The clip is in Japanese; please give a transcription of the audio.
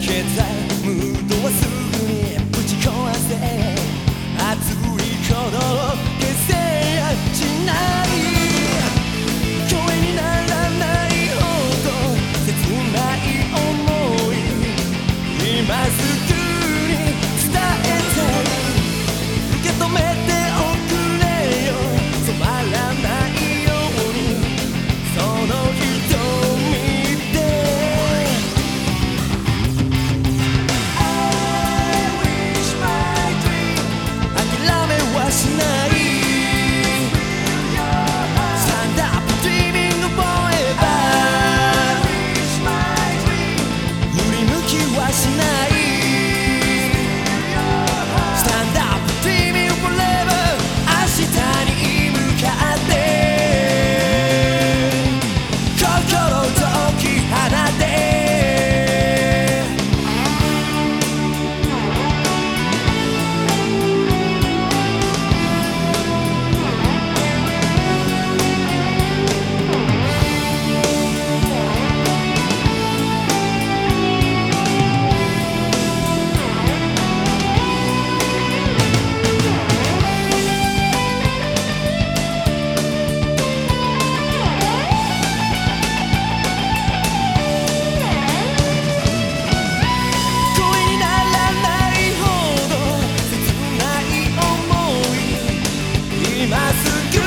却在 tonight. ます。